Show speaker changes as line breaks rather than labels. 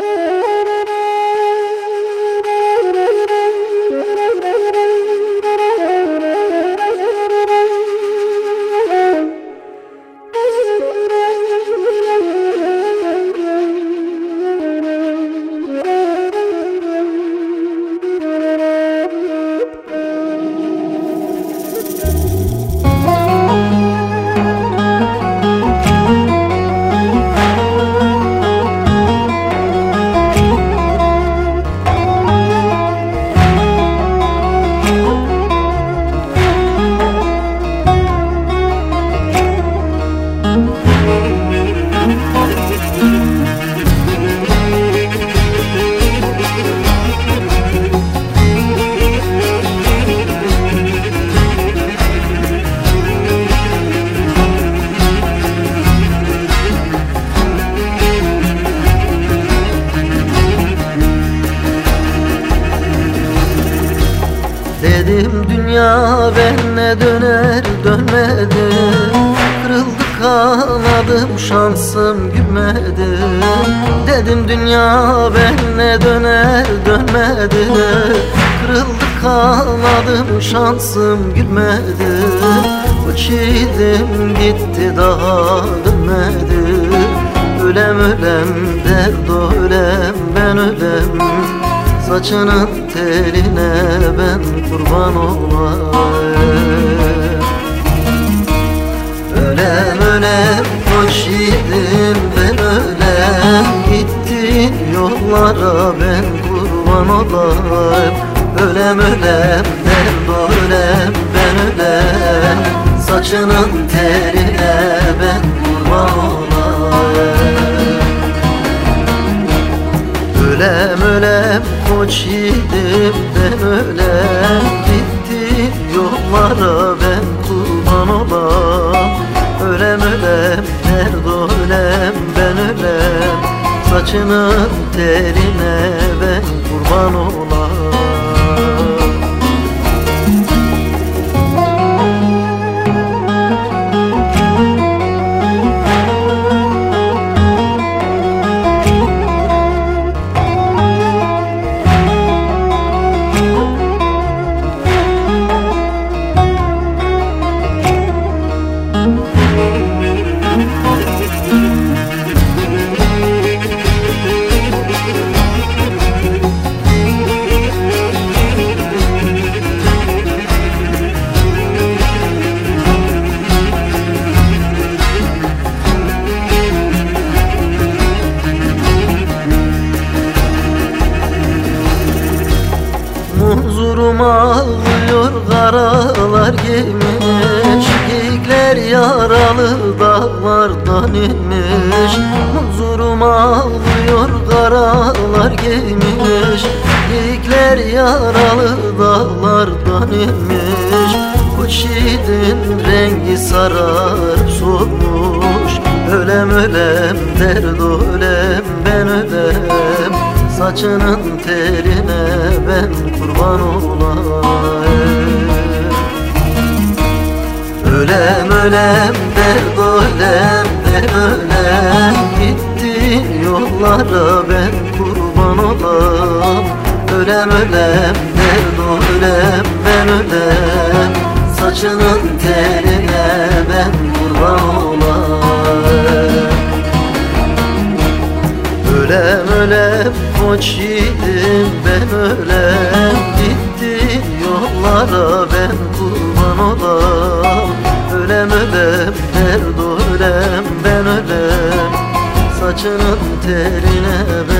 Dedim dünya benle döner dönmedi. Kırıldı kanadım şansım gülmedi Dedim dünya benle döner dönmedi. Kırıldı kanadım şansım gülmedi Uçidim gitti daha dönmedi. Ölem ölem derd ölem ben ölem Saçının teline ben kurban olayım. Ölem ölem hoş yiğidim ben ölem. Gittin yollara ben kurban olayım. Ölem ölem derd ölem ben ölem. Saçının teline ben kurban olayım koç yiğidim ben ölem Gitti. Yollara ben kurban olam. Ölem ölem derd ölem ben ölem. Saçının teline ben kurban olam Munzurum ağlıyor karalar giymiş Geyikler yaralı dağlardan inmiş. Munzurum ağlıyor karalar giymiş Geyikler yaralı dağlardan inmiş. Yiğidin rengi sararıp solmuş Ölem ölem derd ölem ben Saçının teline ben kurban olayım. Ölem ölem derd ölem ben ölem. Gitti yollara ben kurban olam Ölem ölem derd ölem ben ölem. Saçının teline ben kurban olayım koç ben ölem Gitti yollara ben kurban olam. Ölem ölem derd ölem ben ölem. Saçının teline ben